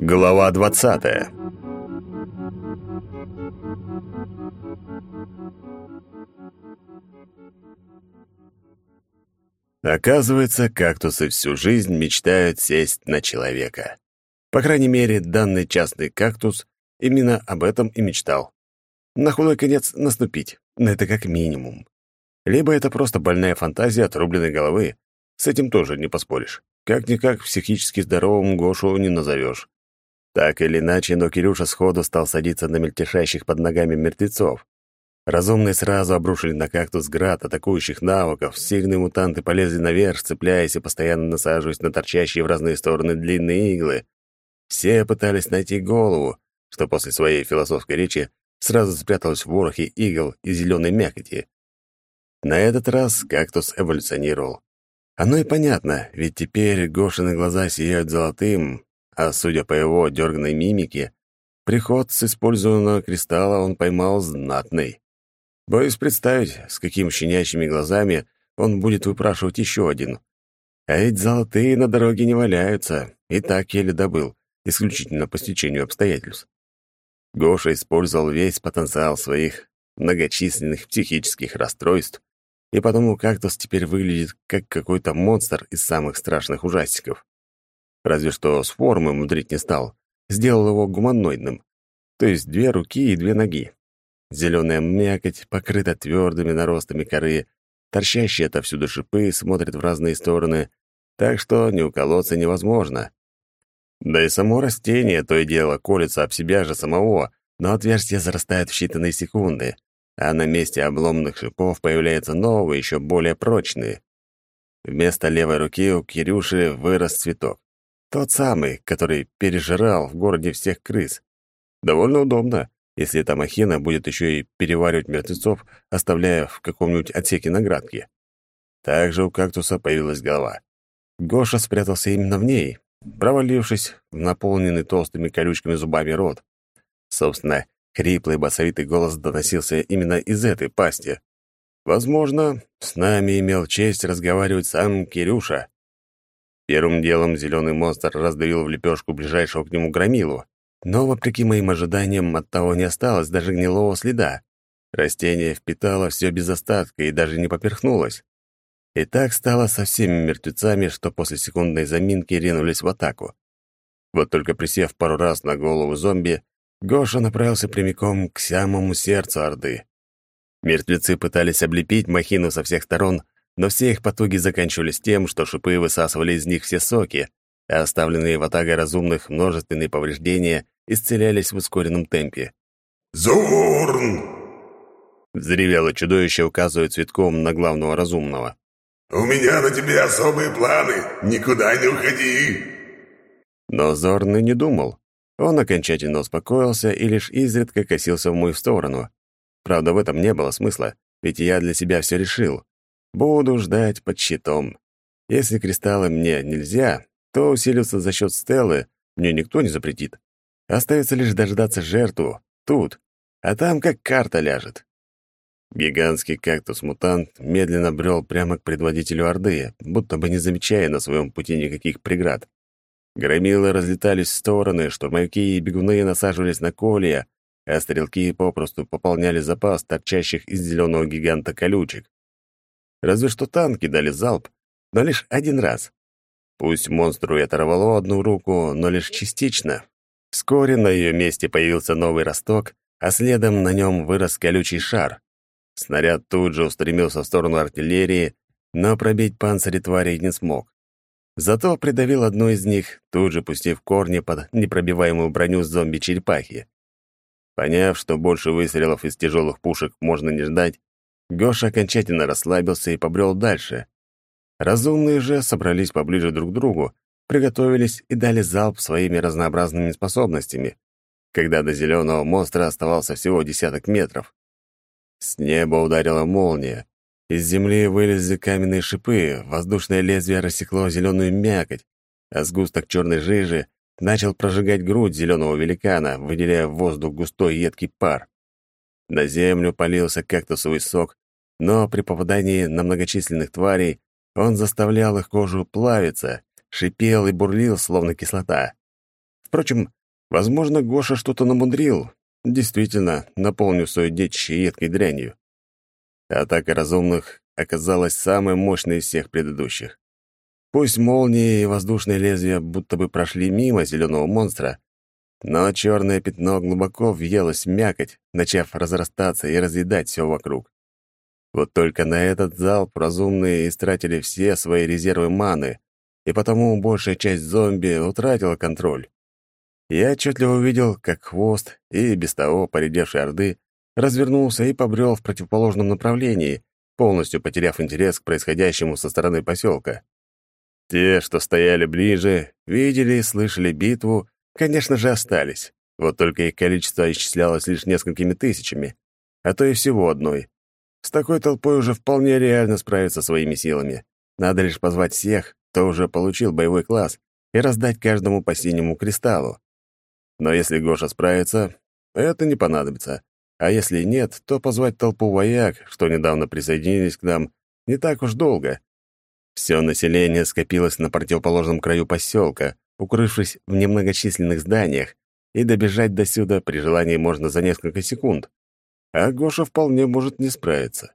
Глава двадцатая Оказывается, кактусы всю жизнь мечтают сесть на человека. По крайней мере, данный частный кактус именно об этом и мечтал. На худой конец наступить, но это как минимум. Либо это просто больная фантазия отрубленной головы. С этим тоже не поспоришь. Как-никак психически здоровым Гошу не назовешь. Так или иначе, но Кирюша сходу стал садиться на мельтешащих под ногами мертвецов. Разумные сразу обрушили на кактус град атакующих навыков, сильные мутанты полезли наверх, цепляясь и постоянно насаживаясь на торчащие в разные стороны длинные иглы. Все пытались найти голову, что после своей философской речи сразу спряталась в ворохе игл и зеленой мякоти. На этот раз кактус эволюционировал. Оно и понятно, ведь теперь Гошины глаза сияют золотым, а судя по его дерганной мимике, приход с использованного кристалла он поймал знатный. Боюсь представить, с какими щенячьими глазами он будет выпрашивать еще один. А ведь золотые на дороге не валяются, и так еле добыл, исключительно по стечению обстоятельств. Гоша использовал весь потенциал своих многочисленных психических расстройств, и потому кактус теперь выглядит как какой-то монстр из самых страшных ужастиков. Разве что с формы мудрить не стал, сделал его гуманоидным, то есть две руки и две ноги. Зеленая мякоть покрыта твердыми наростами коры, торчащие отовсюду шипы смотрят в разные стороны, так что не уколоться невозможно. Да и само растение то и дело колется об себя же самого, но отверстие зарастает в считанные секунды, а на месте обломанных шипов появляются новые, еще более прочные. Вместо левой руки у Кирюши вырос цветок. Тот самый, который пережирал в городе всех крыс. Довольно удобно если эта махина будет еще и переваривать мертвецов, оставляя в каком-нибудь отсеке наградки. Также у кактуса появилась голова. Гоша спрятался именно в ней, провалившись в наполненный толстыми колючками зубами рот. Собственно, хриплый басовитый голос доносился именно из этой пасти. Возможно, с нами имел честь разговаривать сам Кирюша. Первым делом зеленый монстр раздавил в лепешку ближайшего к нему громилу. Но, вопреки моим ожиданиям, от того не осталось даже гнилого следа. Растение впитало все без остатка и даже не поперхнулось. И так стало со всеми мертвецами, что после секундной заминки ринулись в атаку. Вот только присев пару раз на голову зомби, Гоша направился прямиком к самому сердцу Орды. Мертвецы пытались облепить махину со всех сторон, но все их потуги заканчивались тем, что шипы высасывали из них все соки, а оставленные в атаге разумных множественные повреждения исцелялись в ускоренном темпе. «Зурн!» — взревело чудовище, указывая цветком на главного разумного. «У меня на тебе особые планы. Никуда не уходи!» Но Зорн и не думал. Он окончательно успокоился и лишь изредка косился в мою сторону. Правда, в этом не было смысла, ведь я для себя все решил. Буду ждать под щитом. Если кристаллы мне нельзя, то усилиться за счет Стеллы мне никто не запретит. Остается лишь дождаться жертву, тут, а там как карта ляжет. Гигантский кактус-мутант медленно брел прямо к предводителю Орды, будто бы не замечая на своем пути никаких преград. Громилы разлетались в стороны, штурмовики и бегуны насаживались на колья, а стрелки попросту пополняли запас торчащих из зеленого гиганта колючек. Разве что танки дали залп, но лишь один раз. Пусть монстру и оторвало одну руку, но лишь частично. Вскоре на ее месте появился новый росток, а следом на нем вырос колючий шар. Снаряд тут же устремился в сторону артиллерии, но пробить панцири тварей не смог. Зато придавил одну из них, тут же пустив корни под непробиваемую броню зомби-черепахи. Поняв, что больше выстрелов из тяжелых пушек можно не ждать, Гоша окончательно расслабился и побрел дальше, Разумные же собрались поближе друг к другу, приготовились и дали залп своими разнообразными способностями, когда до зеленого монстра оставался всего десяток метров. С неба ударила молния. Из земли вылезли каменные шипы, воздушное лезвие рассекло зеленую мякоть, а сгусток черной жижи начал прожигать грудь зеленого великана, выделяя в воздух густой едкий пар. На землю полился кактусовый сок, но при попадании на многочисленных тварей он заставлял их кожу плавиться, шипел и бурлил, словно кислота. Впрочем, возможно, Гоша что-то намудрил, действительно наполнив свою детище едкой дрянью. Атака разумных оказалась самой мощной из всех предыдущих. Пусть молнии и воздушные лезвия будто бы прошли мимо зеленого монстра, но черное пятно глубоко въелось в мякоть, начав разрастаться и разъедать все вокруг. Вот только на этот залп разумные истратили все свои резервы маны, и потому большая часть зомби утратила контроль. Я отчетливо увидел, как хвост и без того поредевшей орды развернулся и побрел в противоположном направлении, полностью потеряв интерес к происходящему со стороны поселка. Те, что стояли ближе, видели и слышали битву, конечно же, остались. Вот только их количество исчислялось лишь несколькими тысячами, а то и всего одной. С такой толпой уже вполне реально справиться своими силами. Надо лишь позвать всех, кто уже получил боевой класс, и раздать каждому по синему кристаллу. Но если Гоша справится, это не понадобится. А если нет, то позвать толпу вояк, что недавно присоединились к нам, не так уж долго. Все население скопилось на противоположном краю поселка, укрывшись в немногочисленных зданиях, и добежать до сюда при желании можно за несколько секунд. А Гоша вполне может не справиться.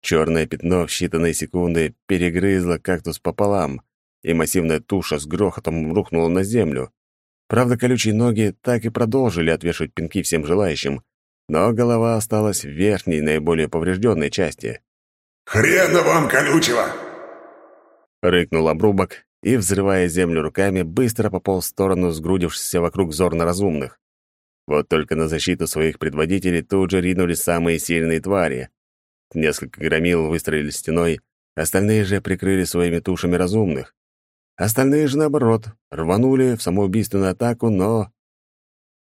Черное пятно в считанные секунды перегрызло кактус пополам, и массивная туша с грохотом рухнула на землю. Правда, колючие ноги так и продолжили отвешивать пинки всем желающим, но голова осталась в верхней, наиболее поврежденной части. «Хрена вам колючего!» Рыкнул обрубок и, взрывая землю руками, быстро пополз в сторону сгрудившихся вокруг зорно разумных. Вот только на защиту своих предводителей тут же ринулись самые сильные твари. Несколько громил выстроили стеной, остальные же прикрыли своими тушами разумных. Остальные же, наоборот, рванули в самоубийственную атаку, но...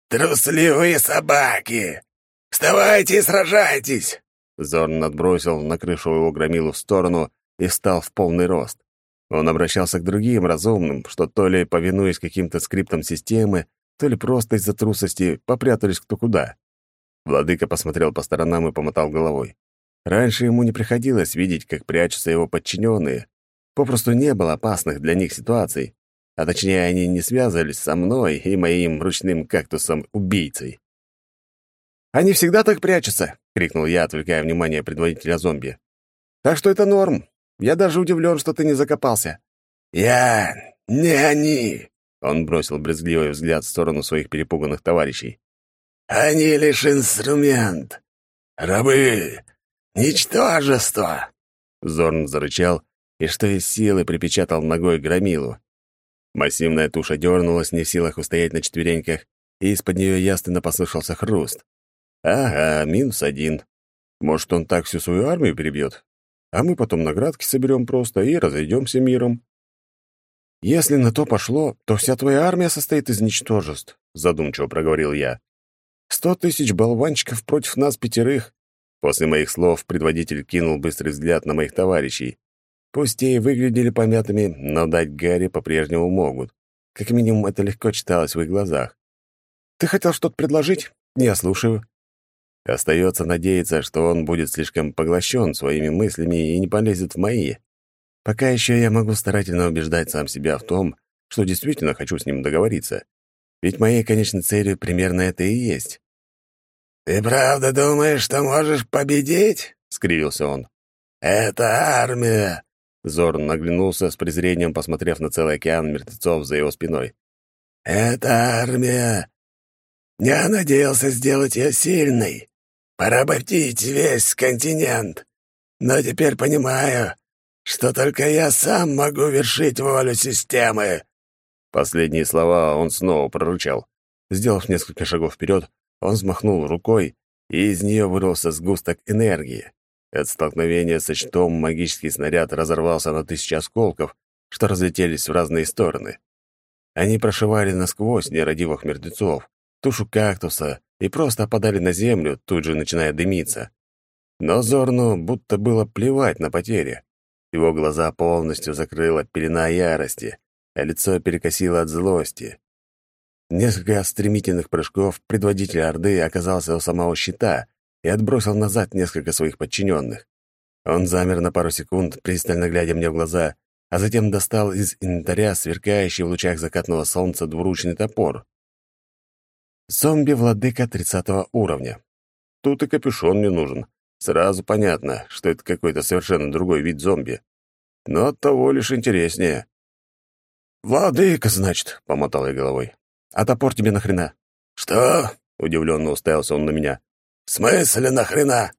«Трусливые собаки! Вставайте и сражайтесь!» Зорн отбросил на крышу его громилу в сторону и встал в полный рост. Он обращался к другим разумным, что то ли, повинуясь каким-то скриптам системы, то ли просто из-за трусости попрятались кто куда. Владыка посмотрел по сторонам и помотал головой. Раньше ему не приходилось видеть, как прячутся его подчиненные. Попросту не было опасных для них ситуаций, а точнее они не связывались со мной и моим ручным кактусом-убийцей. «Они всегда так прячутся!» — крикнул я, отвлекая внимание предводителя зомби. «Так что это норм. Я даже удивлен, что ты не закопался». «Я... не они!» Он бросил брезгливый взгляд в сторону своих перепуганных товарищей. «Они лишь инструмент. Рабы. Ничтожество!» Зорн зарычал и что из силы припечатал ногой громилу. Массивная туша дернулась, не в силах устоять на четвереньках, и из-под нее ясно послышался хруст. «Ага, минус один. Может, он так всю свою армию перебьет? а мы потом наградки соберем просто и разойдемся миром. «Если на то пошло, то вся твоя армия состоит из ничтожеств», — задумчиво проговорил я. «Сто тысяч болванчиков против нас пятерых». После моих слов предводитель кинул быстрый взгляд на моих товарищей. Пусть те и выглядели помятыми, но дать Гарри по-прежнему могут. Как минимум, это легко читалось в их глазах. «Ты хотел что-то предложить? Я слушаю». Остается надеяться, что он будет слишком поглощен своими мыслями и не полезет в мои. Пока еще я могу старательно убеждать сам себя в том, что действительно хочу с ним договориться. Ведь моей конечной целью примерно это и есть. «Ты правда думаешь, что можешь победить?» — скривился он. «Это армия!» Зорн наглянулся с презрением, посмотрев на целый океан мертвецов за его спиной. «Это армия! Я надеялся сделать ее сильной поработить весь континент. Но теперь понимаю, что только я сам могу вершить волю системы». Последние слова он снова прорычал. Сделав несколько шагов вперед, он взмахнул рукой, и из нее вырвался сгусток энергии. От столкновения со щитом магический снаряд разорвался на тысячи осколков, что разлетелись в разные стороны. Они прошивали насквозь нерадивых мертвецов, тушу кактуса и просто опадали на землю, тут же начиная дымиться. Но Зорну будто было плевать на потери. Его глаза полностью закрыла пелена ярости, а лицо перекосило от злости. Несколько стремительных прыжков предводитель Орды оказался у самого щита и отбросил назад несколько своих подчиненных. Он замер на пару секунд, пристально глядя мне в глаза, а затем достал из инвентаря сверкающий в лучах закатного солнца двуручный топор. Зомби-владыка 30 уровня. Тут и капюшон мне нужен. Сразу понятно, что это какой-то совершенно другой вид зомби. Но оттого лишь интереснее. «Владыка, значит», — помотал я головой. «А топор тебе нахрена?» «Что?» — удивленно уставился он на меня. «В смысле нахрена?»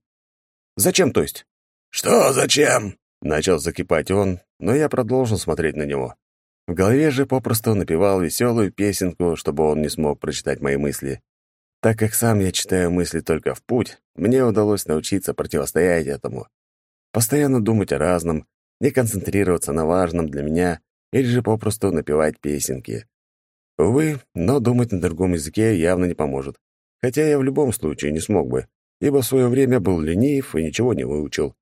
«Зачем, то есть?» «Что зачем?» — начал закипать он, но я продолжил смотреть на него. В голове же попросту напевал веселую песенку, чтобы он не смог прочитать мои мысли. Так как сам я читаю мысли только в путь, мне удалось научиться противостоять этому. Постоянно думать о разном, не концентрироваться на важном для меня или же попросту напевать песенки. Увы, но думать на другом языке явно не поможет. Хотя я в любом случае не смог бы, ибо в свое время был ленив и ничего не выучил.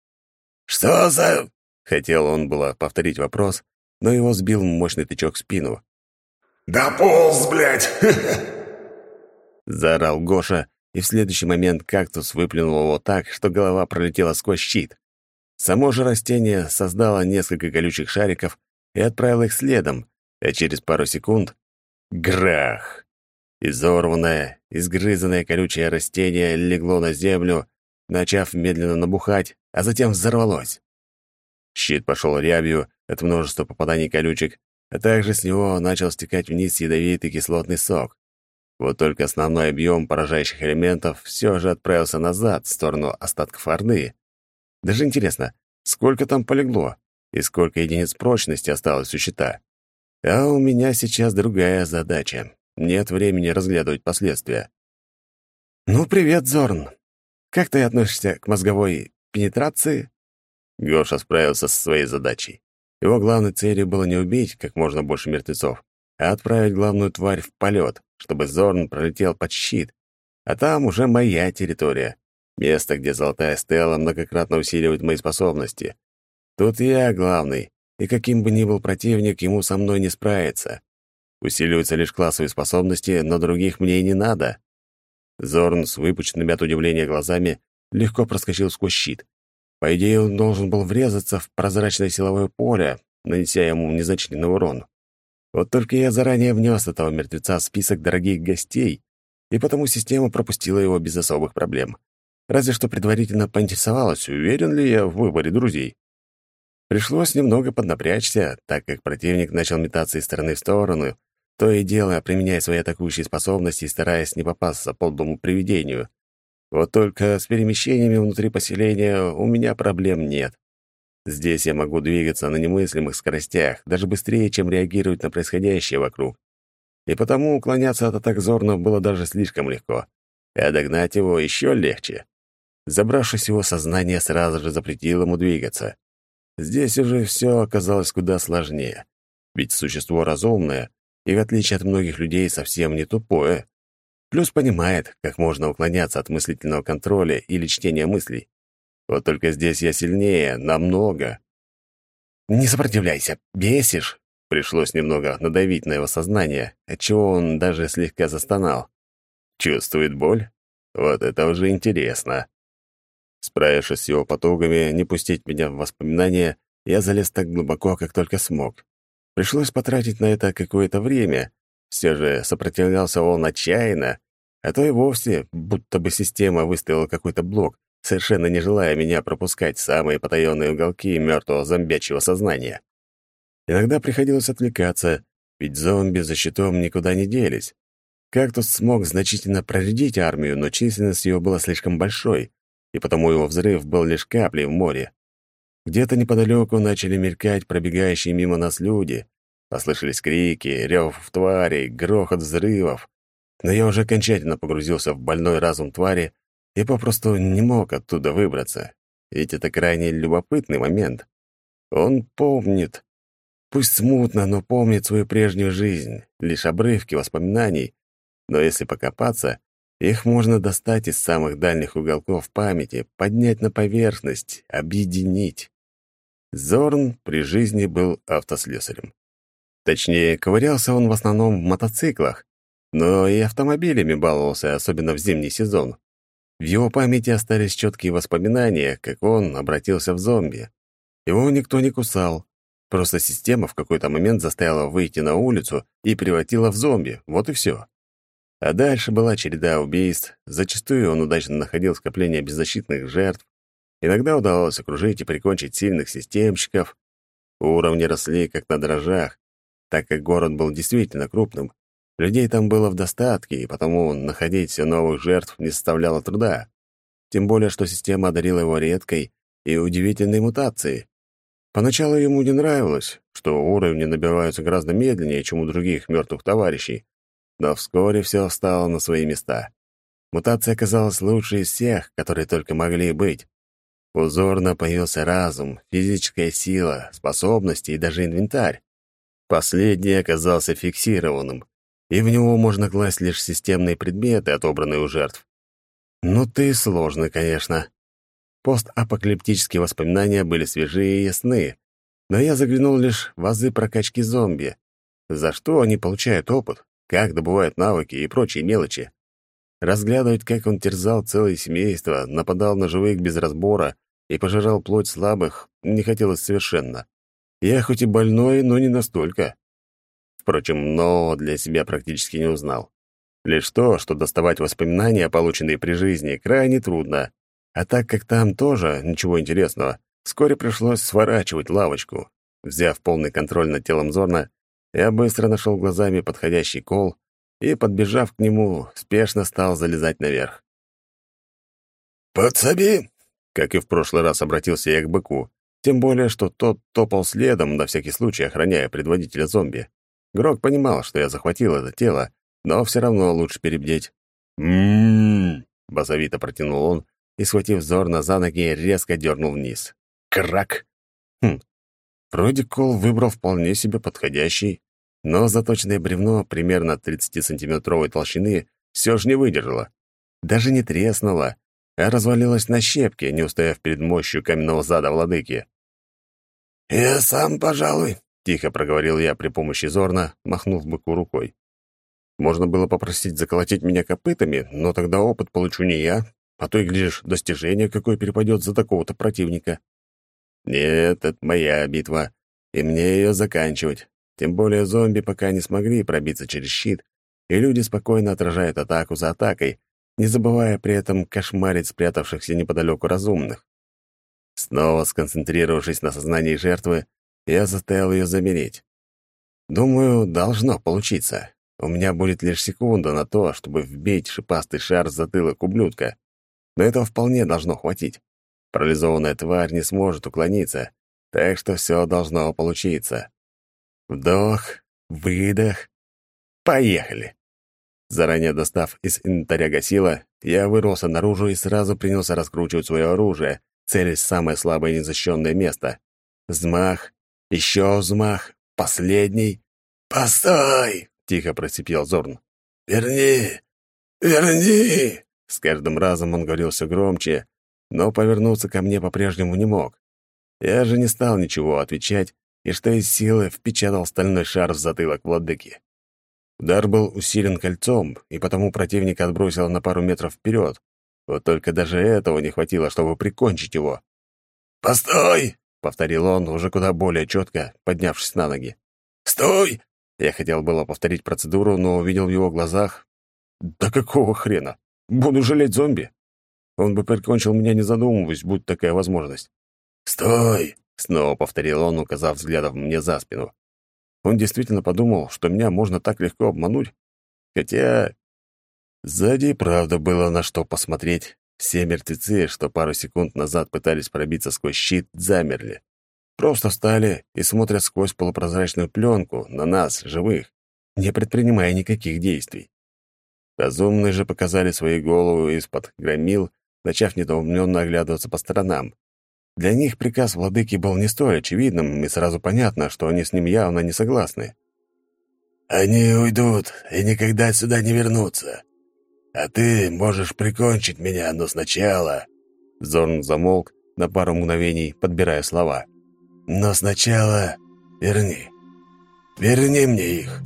«Что за...» — хотел он было повторить вопрос, но его сбил мощный тычок в спину. «Да полз, блядь!» Заорал Гоша, и в следующий момент кактус выплюнул его так, что голова пролетела сквозь щит. Само же растение создало несколько колючих шариков и отправило их следом, а через пару секунд — грах! Изорванное, изгрызанное колючее растение легло на землю, начав медленно набухать, а затем взорвалось. Щит пошел рябью от множества попаданий колючек, а также с него начал стекать вниз ядовитый кислотный сок. Вот только основной объем поражающих элементов все же отправился назад, в сторону остатков Орды. Даже интересно, сколько там полегло и сколько единиц прочности осталось у щита. А у меня сейчас другая задача. Нет времени разглядывать последствия. «Ну, привет, Зорн. Как ты относишься к мозговой пенетрации?» Гоша справился со своей задачей. Его главной целью было не убить как можно больше мертвецов, а отправить главную тварь в полет, чтобы Зорн пролетел под щит. А там уже моя территория. Место, где золотая стела многократно усиливает мои способности. Тут я главный, и каким бы ни был противник, ему со мной не справиться. Усиливаются лишь классовые способности, но других мне и не надо. Зорн с выпученными от удивления глазами легко проскочил сквозь щит. По идее, он должен был врезаться в прозрачное силовое поле, нанеся ему незначительный урон. Вот только я заранее внес этого мертвеца в список дорогих гостей, и потому система пропустила его без особых проблем. Разве что предварительно поинтересовалась, уверен ли я в выборе друзей. Пришлось немного поднапрячься, так как противник начал метаться из стороны в сторону, то и дело применяя свои атакующие способности и стараясь не попасться подлому привидению. Вот только с перемещениями внутри поселения у меня проблем нет. Здесь я могу двигаться на немыслимых скоростях, даже быстрее, чем реагировать на происходящее вокруг. И потому уклоняться от атак Зорна было даже слишком легко, а догнать его еще легче. Забравшись его сознание, сразу же запретил ему двигаться. Здесь уже все оказалось куда сложнее. Ведь существо разумное и, в отличие от многих людей, совсем не тупое. Плюс понимает, как можно уклоняться от мыслительного контроля или чтения мыслей. Вот только здесь я сильнее, намного. «Не сопротивляйся, бесишь!» Пришлось немного надавить на его сознание, отчего он даже слегка застонал. Чувствует боль? Вот это уже интересно. Справившись с его потугами не пустить меня в воспоминания, я залез так глубоко, как только смог. Пришлось потратить на это какое-то время. Все же сопротивлялся он отчаянно, а то и вовсе, будто бы система выставила какой-то блок, совершенно не желая меня пропускать самые потаенные уголки мертвого зомбячьего сознания. Иногда приходилось отвлекаться, ведь зомби за щитом никуда не делись. Кактус смог значительно проредить армию, но численность ее была слишком большой, и потому его взрыв был лишь каплей в море. Где-то неподалеку начали мелькать пробегающие мимо нас люди. Послышались крики, рев тварей, грохот взрывов. Но я уже окончательно погрузился в больной разум твари и попросту не мог оттуда выбраться. Ведь это крайне любопытный момент. Он помнит, пусть смутно, но помнит свою прежнюю жизнь, лишь обрывки воспоминаний, но если покопаться, их можно достать из самых дальних уголков памяти, поднять на поверхность, объединить. Зорн при жизни был автослесарем. Точнее, ковырялся он в основном в мотоциклах, но и автомобилями баловался, особенно в зимний сезон. В его памяти остались четкие воспоминания, как он обратился в зомби. Его никто не кусал, Просто система в какой-то момент заставила выйти на улицу и превратила в зомби. Вот и все. А дальше была череда убийств. Зачастую он удачно находил скопление беззащитных жертв. Иногда удавалось окружить и прикончить сильных системщиков. Уровни росли как на дрожжах, так как город был действительно крупным. Людей там было в достатке, и потому находить все новых жертв не составляло труда. Тем более, что система одарила его редкой и удивительной мутацией. Поначалу ему не нравилось, что уровни набиваются гораздо медленнее, чем у других мертвых товарищей, но вскоре все встало на свои места. Мутация оказалась лучшей из всех, которые только могли быть. Узорно появился разум, физическая сила, способности и даже инвентарь. Последний оказался фиксированным, и в него можно класть лишь системные предметы, отобранные у жертв. Ну ты сложный, конечно. Постапокалиптические воспоминания были свежие и ясны, но я заглянул лишь в азы прокачки зомби. За что они получают опыт, как добывают навыки и прочие мелочи. Разглядывать, как он терзал целое семейство, нападал на живых без разбора и пожирал плоть слабых, не хотелось совершенно. Я хоть и больной, но не настолько. Впрочем, нового для себя практически не узнал. Лишь то, что доставать воспоминания, полученные при жизни, крайне трудно, а так как там тоже ничего интересного, вскоре пришлось сворачивать лавочку. Взяв полный контроль над телом Зорна, я быстро нашел глазами подходящий кол и, подбежав к нему, спешно стал залезать наверх. «Подсоби!» Как и в прошлый раз обратился я к быку, тем более, что тот топал следом, на всякий случай охраняя предводителя зомби. Грок понимал, что я захватил это тело, но все равно лучше перебдеть. «М-м-м!» базовито протянул он, и, схватив Зорна за ноги, резко дернул вниз. Крак! Хм, вроде Кол выбрал вполне себе подходящий, но заточенное бревно примерно 30-сантиметровой толщины все же не выдержало. Даже не треснуло, а развалилось на щепки, не устояв перед мощью каменного зада владыки. «Я сам, пожалуй», — тихо проговорил я при помощи Зорна, махнув быку рукой. Можно было попросить заколотить меня копытами, но тогда опыт получу не я, а то и, глядишь, достижение какое перепадет за такого-то противника. Нет, это моя битва, и мне ее заканчивать. Тем более зомби пока не смогли пробиться через щит, и люди спокойно отражают атаку за атакой, не забывая при этом кошмарить спрятавшихся неподалеку разумных. Снова сконцентрировавшись на сознании жертвы, я заставил ее замереть. Думаю, должно получиться. У меня будет лишь секунда на то, чтобы вбить шипастый шар в затылок ублюдка но этого вполне должно хватить. Парализованная тварь не сможет уклониться, так что все должно получиться. Вдох, выдох. Поехали. Заранее достав из инвентаря гасила, я вырвался наружу и сразу принялся раскручивать свое оружие, целясь в самое слабое незащищенное место. Взмах, еще взмах, последний. «Постой!» — тихо просипел Зорн. «Верни! Верни!» С каждым разом он говорил все громче, но повернуться ко мне по-прежнему не мог. Я же не стал ничего отвечать, и что из силы впечатал стальной шар в затылок владыки. Удар был усилен кольцом, и потому противника отбросило на пару метров вперед. Вот только даже этого не хватило, чтобы прикончить его. «Постой!» — повторил он уже куда более четко, поднявшись на ноги. «Стой!» Я хотел было повторить процедуру, но увидел в его глазах... Да какого хрена? Буду жалеть зомби. Он бы прикончил меня, не задумываясь, будь такая возможность. «Стой!» — снова повторил он, указав взглядом мне за спину. Он действительно подумал, что меня можно так легко обмануть. Хотя... Сзади правда было на что посмотреть. Все мертвецы, что пару секунд назад пытались пробиться сквозь щит, замерли. Просто встали и смотрят сквозь полупрозрачную пленку на нас, живых, не предпринимая никаких действий. Разумные же показали свои головы из-под громил, начав недоуменно оглядываться по сторонам. Для них приказ владыки был не столь очевидным, и сразу понятно, что они с ним явно не согласны. «Они уйдут и никогда сюда не вернутся. А ты можешь прикончить меня, но сначала...» Зорн замолк на пару мгновений, подбирая слова. «Но сначала верни. Верни мне их».